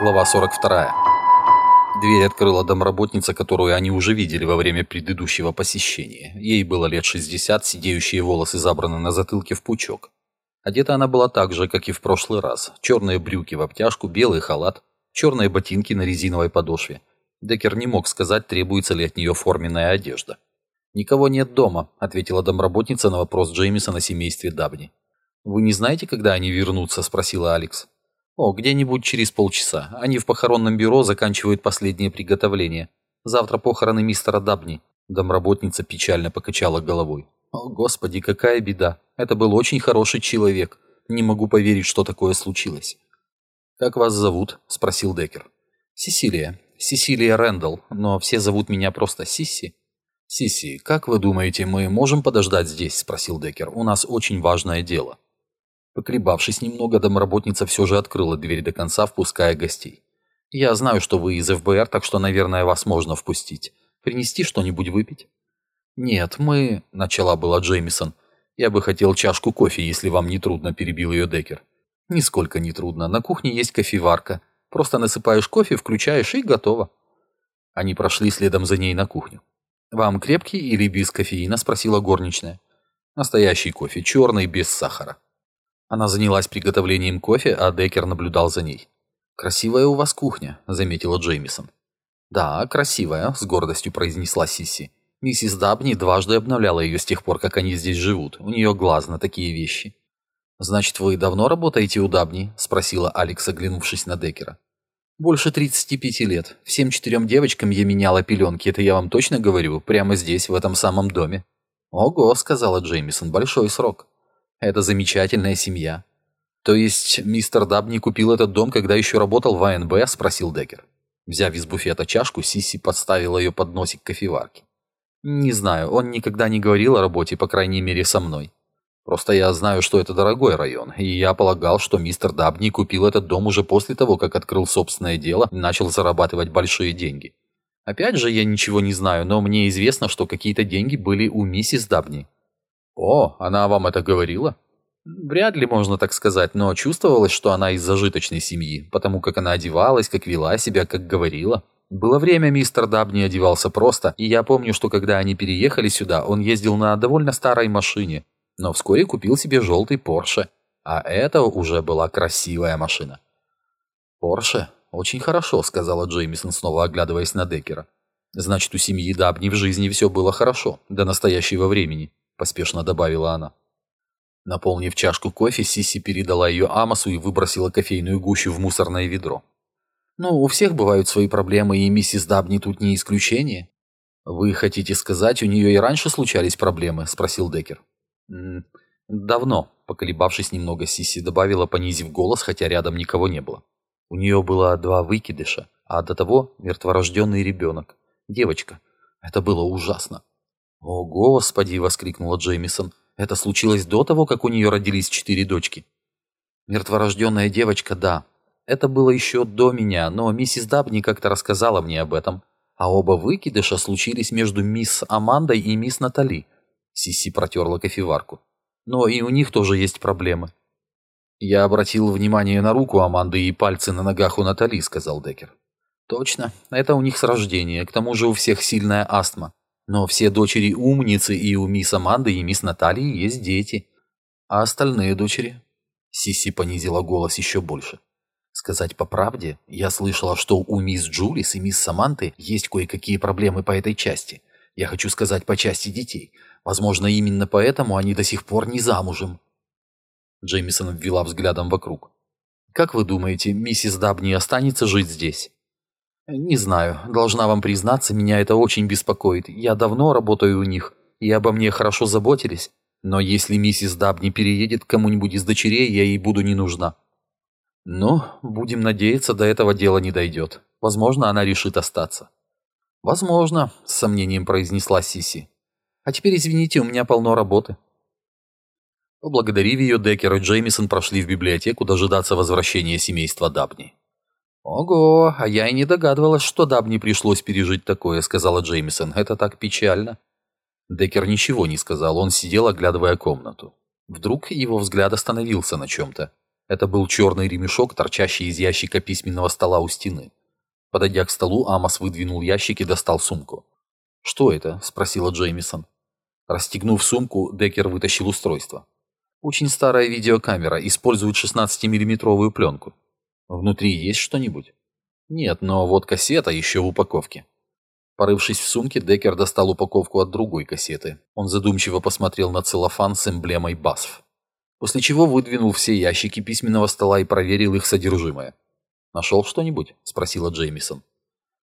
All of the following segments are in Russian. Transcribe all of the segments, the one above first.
Глава 42. Дверь открыла домработница, которую они уже видели во время предыдущего посещения. Ей было лет 60, сидеющие волосы забраны на затылке в пучок. Одета она была так же, как и в прошлый раз. Черные брюки в обтяжку, белый халат, черные ботинки на резиновой подошве. Деккер не мог сказать, требуется ли от нее форменная одежда. «Никого нет дома», — ответила домработница на вопрос Джеймиса на семействе Дабни. «Вы не знаете, когда они вернутся?» — спросила Алекс. «О, где-нибудь через полчаса. Они в похоронном бюро заканчивают последние приготовления. Завтра похороны мистера Дабни». Домработница печально покачала головой. «О, Господи, какая беда. Это был очень хороший человек. Не могу поверить, что такое случилось». «Как вас зовут?» – спросил Деккер. «Сесилия. Сесилия Рэндалл, но все зовут меня просто Сисси». «Сисси, как вы думаете, мы можем подождать здесь?» – спросил Деккер. «У нас очень важное дело». Поколебавшись немного, домработница все же открыла дверь до конца, впуская гостей. «Я знаю, что вы из ФБР, так что, наверное, вас можно впустить. Принести что-нибудь выпить?» «Нет, мы...» — начала была Джеймисон. «Я бы хотел чашку кофе, если вам не трудно», — перебил ее Деккер. «Нисколько не трудно. На кухне есть кофеварка. Просто насыпаешь кофе, включаешь и готово». Они прошли следом за ней на кухню. «Вам крепкий или без кофеина?» — спросила горничная. «Настоящий кофе, черный, без сахара». Она занялась приготовлением кофе, а Деккер наблюдал за ней. «Красивая у вас кухня», — заметила Джеймисон. «Да, красивая», — с гордостью произнесла Сисси. Миссис Дабни дважды обновляла ее с тех пор, как они здесь живут. У нее глаз на такие вещи. «Значит, вы давно работаете у Дабни?» — спросила Алекс, оглянувшись на Деккера. «Больше 35 лет. Всем четырем девочкам я меняла пеленки, это я вам точно говорю, прямо здесь, в этом самом доме». «Ого», — сказала Джеймисон, — «большой срок». Это замечательная семья. То есть мистер Дабни купил этот дом, когда еще работал в АНБ? Спросил Деккер. Взяв из буфета чашку, Сисси подставила ее под носик кофеварки. Не знаю, он никогда не говорил о работе, по крайней мере, со мной. Просто я знаю, что это дорогой район, и я полагал, что мистер Дабни купил этот дом уже после того, как открыл собственное дело и начал зарабатывать большие деньги. Опять же, я ничего не знаю, но мне известно, что какие-то деньги были у миссис Дабни. «О, она вам это говорила?» Вряд ли можно так сказать, но чувствовалось, что она из зажиточной семьи, потому как она одевалась, как вела себя, как говорила. Было время, мистер Дабни одевался просто, и я помню, что когда они переехали сюда, он ездил на довольно старой машине, но вскоре купил себе желтый Порше, а это уже была красивая машина. «Порше? Очень хорошо», — сказала Джеймисон, снова оглядываясь на Деккера. «Значит, у семьи Дабни в жизни все было хорошо, до настоящего времени» поспешно добавила она. Наполнив чашку кофе, Сиси передала ее Амосу и выбросила кофейную гущу в мусорное ведро. «Ну, у всех бывают свои проблемы, и миссис Дабни тут не исключение». «Вы хотите сказать, у нее и раньше случались проблемы?» – спросил Деккер. «Давно», – поколебавшись немного, Сиси добавила, понизив голос, хотя рядом никого не было. У нее было два выкидыша, а до того мертворожденный ребенок. Девочка. Это было ужасно. «О, Господи!» — воскликнула Джеймисон. «Это случилось до того, как у нее родились четыре дочки?» «Мертворожденная девочка, да. Это было еще до меня, но миссис Дабни как-то рассказала мне об этом. А оба выкидыша случились между мисс Амандой и мисс Натали». Сиси протерла кофеварку. «Но и у них тоже есть проблемы». «Я обратил внимание на руку Аманды и пальцы на ногах у Натали», — сказал Деккер. «Точно. Это у них с рождения. К тому же у всех сильная астма. Но все дочери умницы, и у мисс Аманды и мисс Натальи есть дети. А остальные дочери? Сиси понизила голос еще больше. Сказать по правде, я слышала, что у мисс Джулис и мисс Саманты есть кое-какие проблемы по этой части. Я хочу сказать по части детей. Возможно, именно поэтому они до сих пор не замужем. Джеймисон ввела взглядом вокруг. «Как вы думаете, миссис Дабни останется жить здесь?» «Не знаю. Должна вам признаться, меня это очень беспокоит. Я давно работаю у них, и обо мне хорошо заботились. Но если миссис Дабни переедет к кому-нибудь из дочерей, я ей буду не нужна». «Ну, будем надеяться, до этого дела не дойдет. Возможно, она решит остаться». «Возможно», — с сомнением произнесла Сиси. «А теперь, извините, у меня полно работы». Поблагодарив ее, Деккер и Джеймисон прошли в библиотеку дожидаться возвращения семейства Дабни. «Ого, а я и не догадывалась, что Дабни пришлось пережить такое», — сказала Джеймисон. «Это так печально». Деккер ничего не сказал, он сидел, оглядывая комнату. Вдруг его взгляд остановился на чем-то. Это был черный ремешок, торчащий из ящика письменного стола у стены. Подойдя к столу, Амос выдвинул ящик и достал сумку. «Что это?» – спросила Джеймисон. Расстегнув сумку, Деккер вытащил устройство. «Очень старая видеокамера, использует 16-миллиметровую пленку. Внутри есть что-нибудь?» «Нет, но вот кассета еще в упаковке». Порывшись в сумке, Деккер достал упаковку от другой кассеты. Он задумчиво посмотрел на целлофан с эмблемой БАСФ. После чего выдвинул все ящики письменного стола и проверил их содержимое. «Нашел что-нибудь?» – спросила Джеймисон.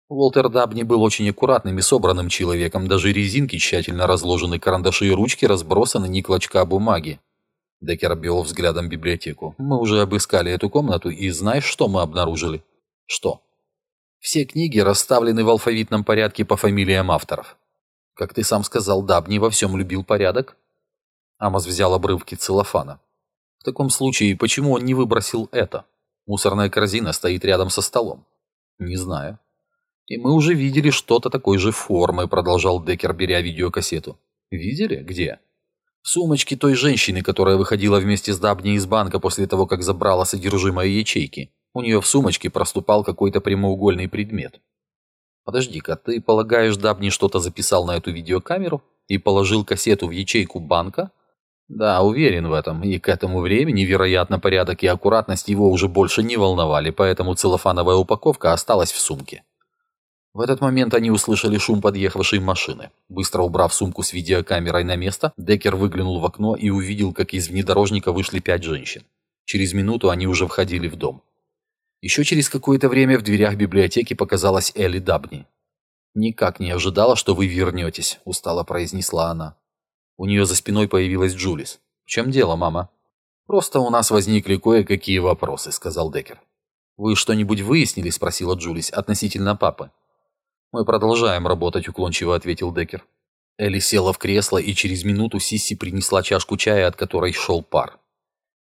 Уолтер Дабни был очень аккуратным и собранным человеком, даже резинки тщательно разложены, карандаши и ручки разбросаны, ни клочка бумаги. Деккер обвел взглядом библиотеку. «Мы уже обыскали эту комнату, и знаешь, что мы обнаружили?» «Что?» «Все книги расставлены в алфавитном порядке по фамилиям авторов». «Как ты сам сказал, Дабни во всем любил порядок?» Амос взял обрывки целлофана. «В таком случае, почему он не выбросил это?» Мусорная корзина стоит рядом со столом. Не знаю. И мы уже видели что-то такой же формы, продолжал Деккер, беря видеокассету. Видели? Где? В сумочке той женщины, которая выходила вместе с Дабни из банка после того, как забрала содержимое ячейки. У нее в сумочке проступал какой-то прямоугольный предмет. Подожди-ка, ты полагаешь, Дабни что-то записал на эту видеокамеру и положил кассету в ячейку банка? Да, уверен в этом, и к этому времени, вероятно, порядок и аккуратность его уже больше не волновали, поэтому целлофановая упаковка осталась в сумке. В этот момент они услышали шум подъехавшей машины. Быстро убрав сумку с видеокамерой на место, Деккер выглянул в окно и увидел, как из внедорожника вышли пять женщин. Через минуту они уже входили в дом. Еще через какое-то время в дверях библиотеки показалась Элли Дабни. «Никак не ожидала, что вы вернетесь», – устало произнесла она. У нее за спиной появилась Джулис. «В чем дело, мама?» «Просто у нас возникли кое-какие вопросы», — сказал Деккер. «Вы что-нибудь выяснили?» — спросила Джулис относительно папы. «Мы продолжаем работать», — уклончиво ответил Деккер. Элли села в кресло, и через минуту Сисси принесла чашку чая, от которой шел пар.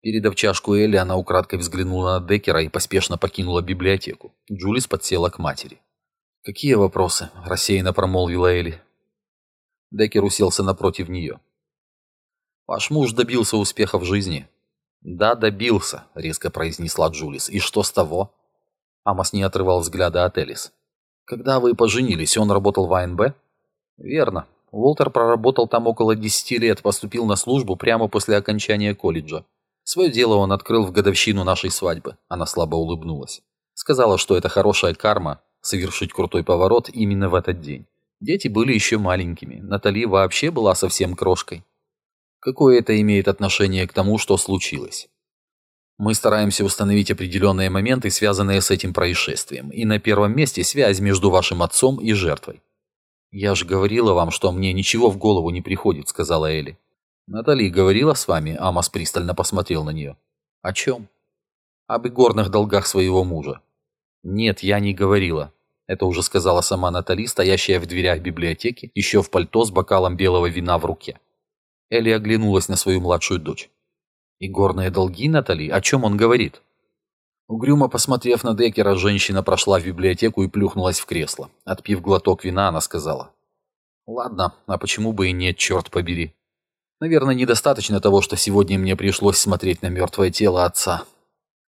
Передав чашку Элли, она украдкой взглянула на Деккера и поспешно покинула библиотеку. Джулис подсела к матери. «Какие вопросы?» – рассеянно промолвила Элли. Деккер уселся напротив нее. «Ваш муж добился успеха в жизни». «Да, добился», — резко произнесла Джулис. «И что с того?» Амос не отрывал взгляда от Элис. «Когда вы поженились, он работал в АНБ?» «Верно. Уолтер проработал там около десяти лет, поступил на службу прямо после окончания колледжа. Свое дело он открыл в годовщину нашей свадьбы». Она слабо улыбнулась. Сказала, что это хорошая карма — совершить крутой поворот именно в этот день. Дети были еще маленькими, Натали вообще была совсем крошкой. Какое это имеет отношение к тому, что случилось? Мы стараемся установить определенные моменты, связанные с этим происшествием, и на первом месте связь между вашим отцом и жертвой. «Я же говорила вам, что мне ничего в голову не приходит», — сказала Элли. «Натали говорила с вами?» — Амос пристально посмотрел на нее. «О чем?» «Об игорных долгах своего мужа». «Нет, я не говорила. Это уже сказала сама Натали, стоящая в дверях библиотеки, еще в пальто с бокалом белого вина в руке. Элли оглянулась на свою младшую дочь. «И горные долги, Натали? О чем он говорит?» Угрюмо посмотрев на Деккера, женщина прошла в библиотеку и плюхнулась в кресло. Отпив глоток вина, она сказала. «Ладно, а почему бы и нет, черт побери. Наверное, недостаточно того, что сегодня мне пришлось смотреть на мертвое тело отца».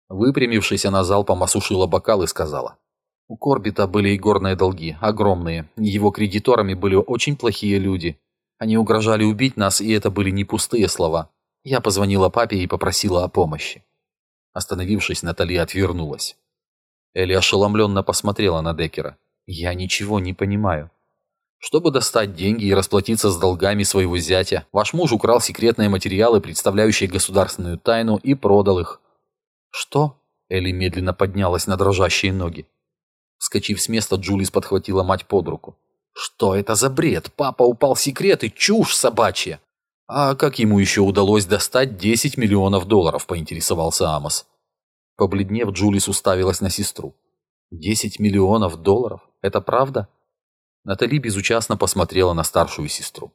Выпрямившись, она залпом осушила бокал и сказала. У Корбита были и горные долги, огромные. Его кредиторами были очень плохие люди. Они угрожали убить нас, и это были не пустые слова. Я позвонила папе и попросила о помощи. Остановившись, Натали отвернулась. Элли ошеломленно посмотрела на Деккера. «Я ничего не понимаю. Чтобы достать деньги и расплатиться с долгами своего зятя, ваш муж украл секретные материалы, представляющие государственную тайну, и продал их». «Что?» Элли медленно поднялась на дрожащие ноги. Скочив с места, Джулис подхватила мать под руку. «Что это за бред? Папа упал секрет и чушь собачья!» «А как ему еще удалось достать 10 миллионов долларов?» – поинтересовался Амос. Побледнев, Джулис уставилась на сестру. «Десять миллионов долларов? Это правда?» Натали безучастно посмотрела на старшую сестру.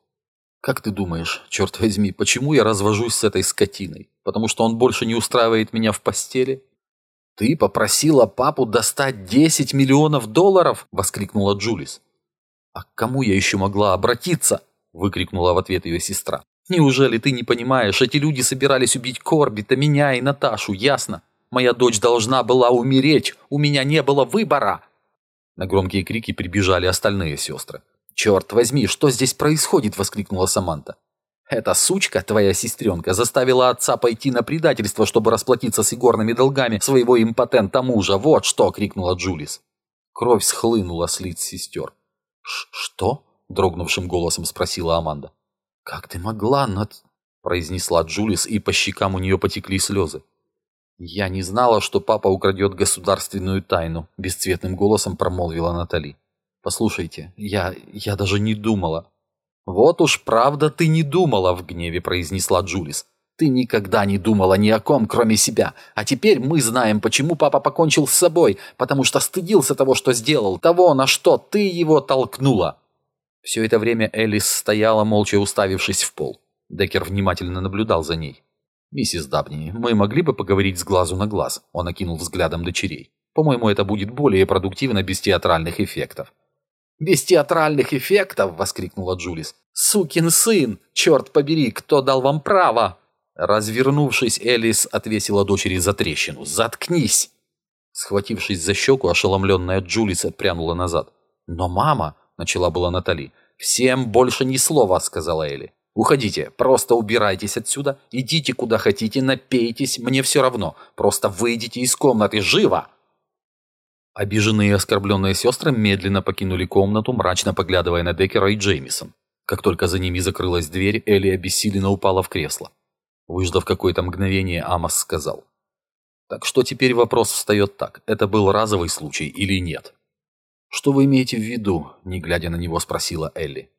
«Как ты думаешь, черт возьми, почему я развожусь с этой скотиной? Потому что он больше не устраивает меня в постели?» «Ты попросила папу достать 10 миллионов долларов?» – воскликнула Джулис. «А к кому я еще могла обратиться?» – выкрикнула в ответ ее сестра. Неужели ты не понимаешь, эти люди собирались убить Корбита, меня и Наташу, ясно? Моя дочь должна была умереть, у меня не было выбора!» На громкие крики прибежали остальные сестры. «Черт возьми, что здесь происходит?» – воскликнула Саманта. «Эта сучка, твоя сестренка, заставила отца пойти на предательство, чтобы расплатиться с игорными долгами своего импотента мужа. Вот что!» – крикнула Джулис. Кровь схлынула с лиц сестер. «Что?» – дрогнувшим голосом спросила Аманда. «Как ты могла над...» – произнесла Джулис, и по щекам у нее потекли слезы. «Я не знала, что папа украдет государственную тайну», – бесцветным голосом промолвила Натали. «Послушайте, я... я даже не думала». «Вот уж правда ты не думала», – в гневе произнесла Джулис. «Ты никогда не думала ни о ком, кроме себя. А теперь мы знаем, почему папа покончил с собой, потому что стыдился того, что сделал, того, на что ты его толкнула». Все это время Элис стояла, молча уставившись в пол. Деккер внимательно наблюдал за ней. «Миссис Дабни, мы могли бы поговорить с глазу на глаз?» Он окинул взглядом дочерей. «По-моему, это будет более продуктивно без театральных эффектов». «Без театральных эффектов!» — воскликнула Джулис. «Сукин сын! Черт побери, кто дал вам право?» Развернувшись, Элис отвесила дочери за трещину. «Заткнись!» Схватившись за щеку, ошеломленная Джулис отпрянула назад. «Но мама!» — начала была Натали. «Всем больше ни слова», — сказала Элли. «Уходите, просто убирайтесь отсюда, идите куда хотите, напейтесь, мне все равно. Просто выйдите из комнаты, живо!» Обиженные и оскорбленные сестры медленно покинули комнату, мрачно поглядывая на Деккера и Джеймисон. Как только за ними закрылась дверь, Элли обессиленно упала в кресло. Выждав какое-то мгновение, Амос сказал. «Так что теперь вопрос встает так. Это был разовый случай или нет?» «Что вы имеете в виду?» – не глядя на него, спросила Элли.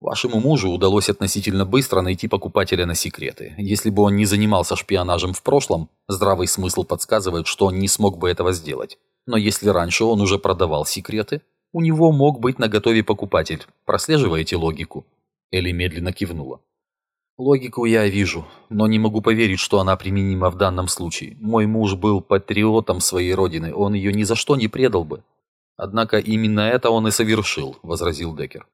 «Вашему мужу удалось относительно быстро найти покупателя на секреты. Если бы он не занимался шпионажем в прошлом, здравый смысл подсказывает, что он не смог бы этого сделать. Но если раньше он уже продавал секреты, у него мог быть наготове покупатель. Прослеживаете логику?» Элли медленно кивнула. «Логику я вижу, но не могу поверить, что она применима в данном случае. Мой муж был патриотом своей родины, он ее ни за что не предал бы. «Однако именно это он и совершил», — возразил Деккер.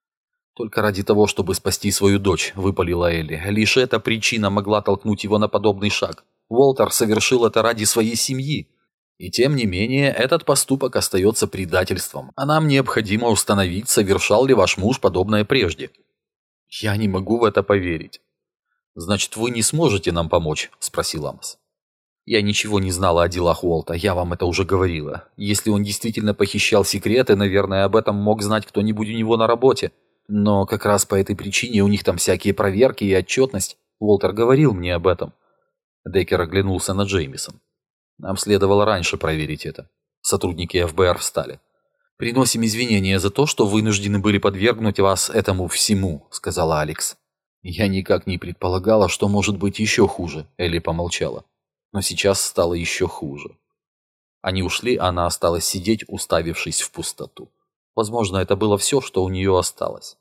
«Только ради того, чтобы спасти свою дочь», — выпалила Элли. «Лишь эта причина могла толкнуть его на подобный шаг. Уолтер совершил это ради своей семьи. И тем не менее, этот поступок остается предательством, а нам необходимо установить, совершал ли ваш муж подобное прежде». «Я не могу в это поверить». «Значит, вы не сможете нам помочь?» — спросил Амос. Я ничего не знала о делах Уолта, я вам это уже говорила. Если он действительно похищал секреты, наверное, об этом мог знать кто-нибудь у него на работе. Но как раз по этой причине у них там всякие проверки и отчетность. Уолтер говорил мне об этом. Деккер оглянулся на Джеймисон. Нам следовало раньше проверить это. Сотрудники ФБР встали. «Приносим извинения за то, что вынуждены были подвергнуть вас этому всему», — сказала Алекс. «Я никак не предполагала, что может быть еще хуже», — Элли помолчала но сейчас стало еще хуже. Они ушли, а она осталась сидеть, уставившись в пустоту. Возможно, это было все, что у нее осталось.